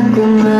aku